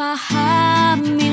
Pahami